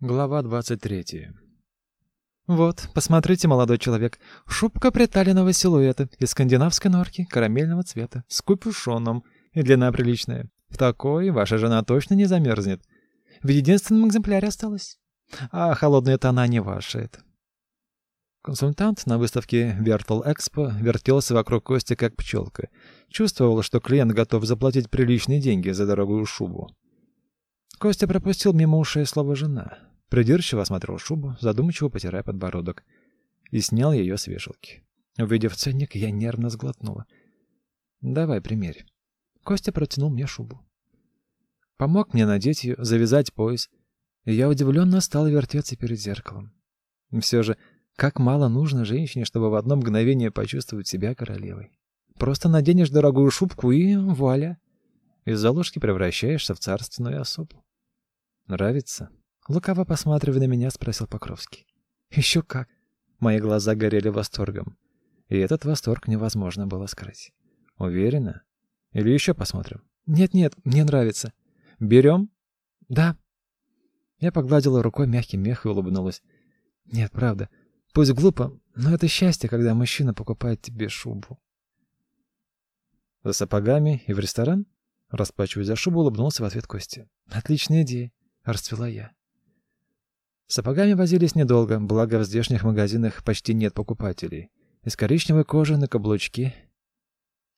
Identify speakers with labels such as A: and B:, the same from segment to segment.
A: Глава 23. Вот, посмотрите, молодой человек, шубка приталенного силуэта из скандинавской норки карамельного цвета с капюшоном и длина приличная. В такой ваша жена точно не замерзнет. В единственном экземпляре осталось. А холодные тона не ваши это. Консультант на выставке Vertal Expo вертелся вокруг Кости как пчелка. Чувствовал, что клиент готов заплатить приличные деньги за дорогую шубу. Костя пропустил мимо ушей слово «жена». Придирчиво осмотрел шубу, задумчиво потирая подбородок, и снял ее с вешалки. Увидев ценник, я нервно сглотнула. «Давай, примерь». Костя протянул мне шубу. Помог мне надеть ее, завязать пояс, и я удивленно стал вертеться перед зеркалом. Все же, как мало нужно женщине, чтобы в одно мгновение почувствовать себя королевой. Просто наденешь дорогую шубку и вуаля. Из заложки превращаешься в царственную особу. Нравится? Лукаво посматривая на меня, спросил Покровский. Еще как. Мои глаза горели восторгом. И этот восторг невозможно было скрыть. Уверена? Или еще посмотрим? Нет-нет, мне нравится. Берем? Да. Я погладила рукой мягкий мех и улыбнулась. Нет, правда. Пусть глупо, но это счастье, когда мужчина покупает тебе шубу. За сапогами и в ресторан? Расплачиваясь за шубу, улыбнулся в ответ Костя. Отличная идея, расцвела я. Сапогами возились недолго, благо в здешних магазинах почти нет покупателей. Из коричневой кожи на каблучки.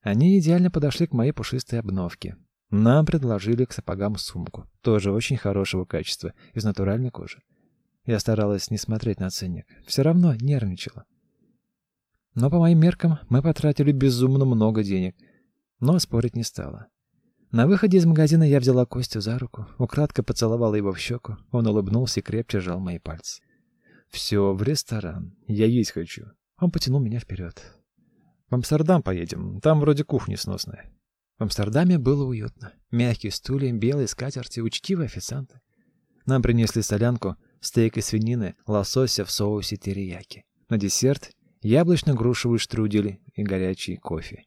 A: Они идеально подошли к моей пушистой обновке. Нам предложили к сапогам сумку, тоже очень хорошего качества, из натуральной кожи. Я старалась не смотреть на ценник, все равно нервничала. Но по моим меркам мы потратили безумно много денег, но спорить не стала. На выходе из магазина я взяла Костю за руку, украдко поцеловала его в щеку. Он улыбнулся и крепче сжал мои пальцы. «Все, в ресторан. Я есть хочу». Он потянул меня вперед. «В Амстердам поедем. Там вроде кухня сносная». В Амстердаме было уютно. Мягкие стулья, белые скатерти, учтивые официанты. Нам принесли солянку, стейк из свинины, лосося в соусе терияки. На десерт — яблочно-грушевый штрудель и горячий кофе.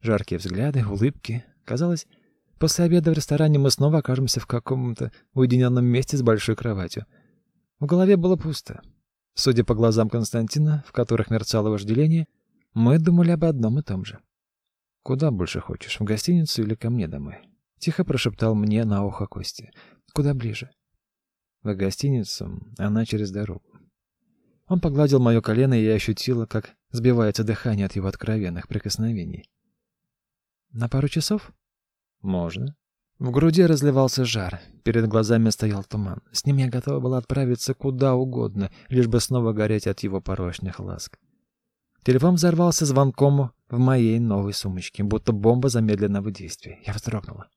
A: Жаркие взгляды, улыбки, Казалось, после обеда в ресторане мы снова окажемся в каком-то уединенном месте с большой кроватью. В голове было пусто. Судя по глазам Константина, в которых мерцало вожделение, мы думали об одном и том же. «Куда больше хочешь, в гостиницу или ко мне домой?» Тихо прошептал мне на ухо Кости. «Куда ближе?» «В гостиницу, она через дорогу». Он погладил мое колено, и я ощутила, как сбивается дыхание от его откровенных прикосновений. На пару часов? Можно. В груди разливался жар, перед глазами стоял туман. С ним я готова была отправиться куда угодно, лишь бы снова гореть от его порочных ласк. Телефон взорвался звонком в моей новой сумочке, будто бомба замедленного действия. Я вздрогнула.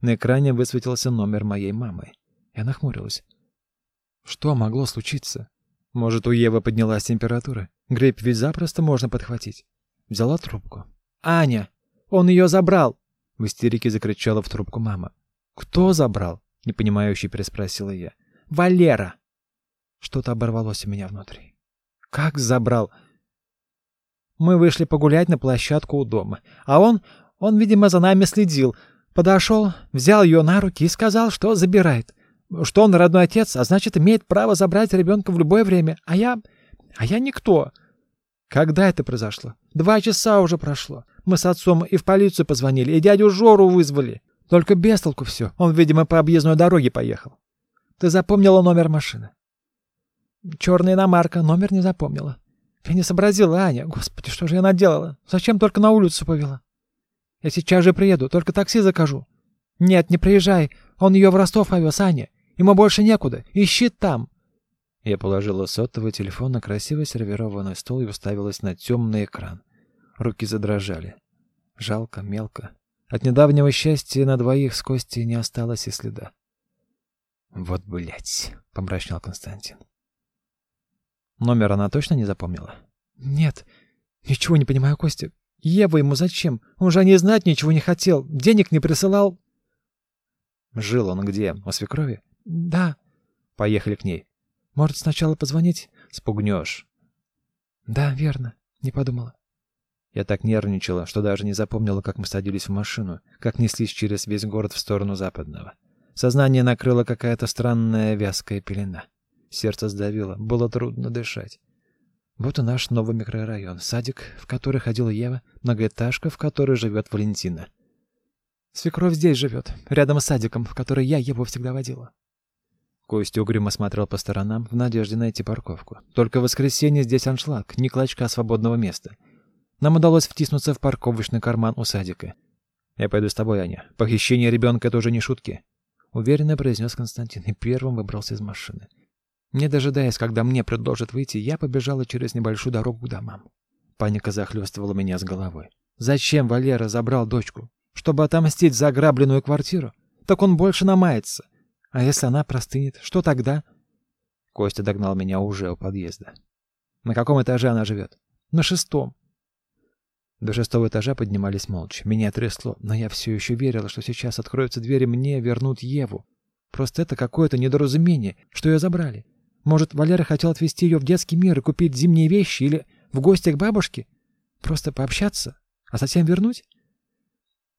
A: На экране высветился номер моей мамы. Я нахмурилась. Что могло случиться? Может, у Евы поднялась температура? Грипп ведь запросто можно подхватить. Взяла трубку. «Аня!» Он ее забрал!» — в истерике закричала в трубку мама. «Кто забрал?» — непонимающе переспросила я. «Валера!» Что-то оборвалось у меня внутри. «Как забрал?» Мы вышли погулять на площадку у дома, а он, он, видимо, за нами следил. Подошел, взял ее на руки и сказал, что забирает. Что он родной отец, а значит, имеет право забрать ребенка в любое время. А я... а я никто. Когда это произошло? Два часа уже прошло. Мы с отцом и в полицию позвонили, и дядю Жору вызвали. Только без толку все. Он, видимо, по объездной дороге поехал. Ты запомнила номер машины? Черная иномарка, номер не запомнила. Я не сообразила, Аня. Господи, что же я наделала? Зачем только на улицу повела? Я сейчас же приеду, только такси закажу. Нет, не приезжай. Он ее в Ростов повез, Аня. Ему больше некуда. Ищи там. Я положила сотовый телефон на красиво сервированный стол и уставилась на темный экран. Руки задрожали. Жалко, мелко. От недавнего счастья на двоих с Костей не осталось и следа. «Вот блядь!» — помрачнел Константин. «Номер она точно не запомнила?» «Нет, ничего не понимаю, Костя. Ева ему зачем? Он же не знать ничего не хотел, денег не присылал». «Жил он где? У свекрови?» «Да». «Поехали к ней». «Может, сначала позвонить?» «Спугнешь». «Да, верно. Не подумала». Я так нервничала, что даже не запомнила, как мы садились в машину, как неслись через весь город в сторону западного. Сознание накрыла какая-то странная вязкая пелена. Сердце сдавило, было трудно дышать. Вот и наш новый микрорайон. Садик, в который ходила Ева, многоэтажка, в которой живет Валентина. Свекровь здесь живет, рядом с садиком, в который я его всегда водила. Костя угрюмо смотрел по сторонам в надежде найти парковку. Только в воскресенье здесь аншлаг, ни клочка свободного места. Нам удалось втиснуться в парковочный карман у садика. «Я пойду с тобой, Аня. Похищение ребенка — это уже не шутки уверенно произнес Константин и первым выбрался из машины. Не дожидаясь, когда мне предложат выйти, я побежала через небольшую дорогу к домам. Паника захлестывала меня с головой. Зачем Валера забрал дочку? Чтобы отомстить за ограбленную квартиру? Так он больше намается. А если она простынет, что тогда? Костя догнал меня уже у подъезда. На каком этаже она живет? На шестом. До шестого этажа поднимались молча. Меня трясло, но я все еще верила, что сейчас откроются двери мне, вернут Еву. Просто это какое-то недоразумение, что ее забрали. Может, Валера хотел отвезти ее в детский мир и купить зимние вещи или в гости к бабушке? Просто пообщаться, а затем вернуть?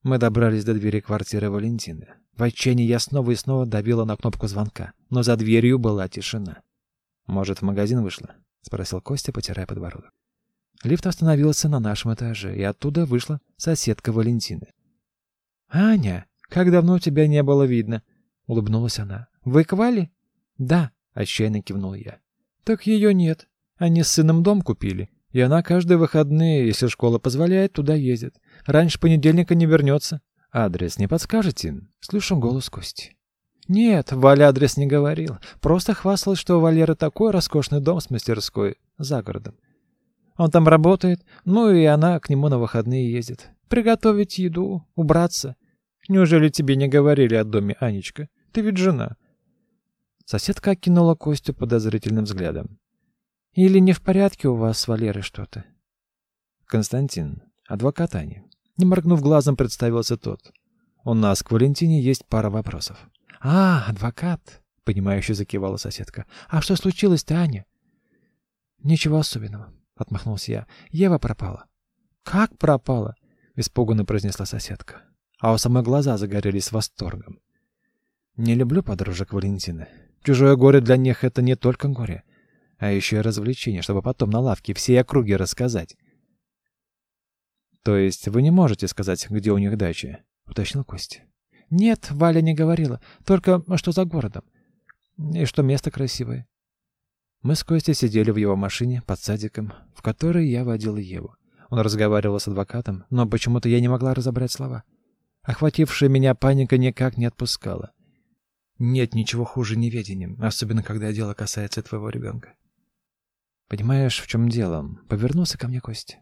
A: Мы добрались до двери квартиры Валентины. В отчаянии я снова и снова давила на кнопку звонка, но за дверью была тишина. «Может, в магазин вышла?» — спросил Костя, потирая подбородок. Лифт остановился на нашем этаже, и оттуда вышла соседка Валентины. «Аня, как давно тебя не было видно?» — улыбнулась она. «Вы к Вале?» «Да», — отчаянно кивнул я. «Так ее нет. Они с сыном дом купили, и она каждые выходные, если школа позволяет, туда ездит. Раньше понедельника не вернется. Адрес не подскажете?» Слышу голос Кости. «Нет, Валя адрес не говорил. Просто хвасталась, что у Валеры такой роскошный дом с мастерской за городом. Он там работает, ну и она к нему на выходные ездит. Приготовить еду, убраться. Неужели тебе не говорили о доме, Анечка? Ты ведь жена. Соседка окинула Костю подозрительным взглядом. Или не в порядке у вас с Валерой что-то? Константин, адвокат Ани. Не моргнув глазом, представился тот. У нас к Валентине есть пара вопросов. А, адвокат, понимающе закивала соседка. А что случилось-то, Аня? Ничего особенного. — отмахнулся я. «Ева пропала». «Как пропала?» — испуганно произнесла соседка. А у самой глаза загорелись восторгом. «Не люблю подружек Валентины. Чужое горе для них — это не только горе, а еще и развлечение, чтобы потом на лавке всей округе рассказать». «То есть вы не можете сказать, где у них дача?» — уточнил Костя. «Нет, Валя не говорила. Только что за городом. И что место красивое. Мы с Костей сидели в его машине под садиком, в который я водил Еву. Он разговаривал с адвокатом, но почему-то я не могла разобрать слова. Охватившая меня паника никак не отпускала. Нет ничего хуже неведения, особенно когда дело касается твоего ребенка. Понимаешь, в чем дело? Повернулся ко мне Костя.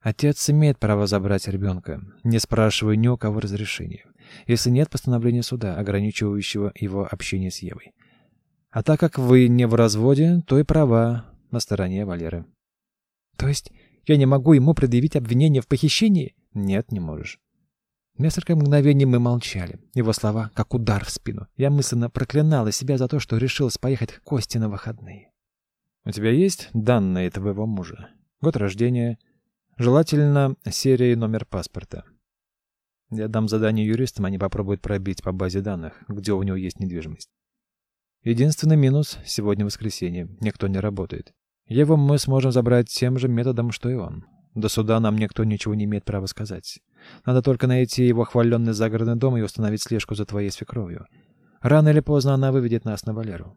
A: Отец имеет право забрать ребенка, не спрашивая ни у кого разрешения, если нет постановления суда, ограничивающего его общение с Евой. А так как вы не в разводе, то и права на стороне Валеры. То есть я не могу ему предъявить обвинение в похищении? Нет, не можешь. Несколько мгновений мы молчали. Его слова как удар в спину. Я мысленно проклинала себя за то, что решилась поехать к Косте на выходные. У тебя есть данные твоего мужа? Год рождения, желательно серия и номер паспорта. Я дам задание юристам, они попробуют пробить по базе данных, где у него есть недвижимость. Единственный минус — сегодня воскресенье, никто не работает. Его мы сможем забрать тем же методом, что и он. До суда нам никто ничего не имеет права сказать. Надо только найти его хваленный загородный дом и установить слежку за твоей свекровью. Рано или поздно она выведет нас на Валеру.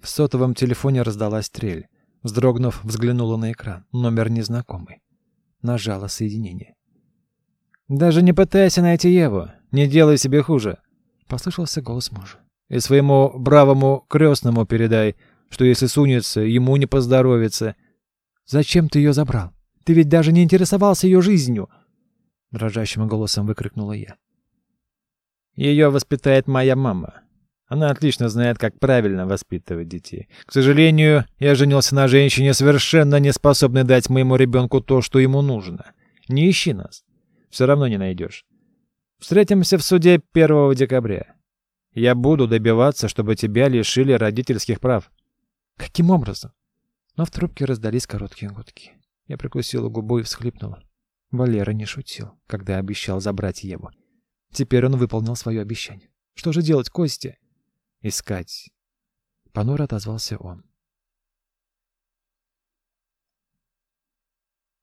A: В сотовом телефоне раздалась трель. Вздрогнув, взглянула на экран. Номер незнакомый. Нажала соединение. «Даже не пытайся найти Еву. Не делай себе хуже!» Послышался голос мужа. И своему бравому крестному передай, что если сунется, ему не поздоровится. Зачем ты ее забрал? Ты ведь даже не интересовался ее жизнью!» Дрожащим голосом выкрикнула я. «Ее воспитает моя мама. Она отлично знает, как правильно воспитывать детей. К сожалению, я женился на женщине, совершенно не способной дать моему ребенку то, что ему нужно. Не ищи нас. Все равно не найдешь. Встретимся в суде 1 декабря. Я буду добиваться, чтобы тебя лишили родительских прав. Каким образом? Но в трубке раздались короткие гудки. Я прикусила губу и всхлипнула. Валера не шутил, когда обещал забрать Еву. Теперь он выполнил свое обещание. Что же делать, Костя? Искать. Понуро отозвался он.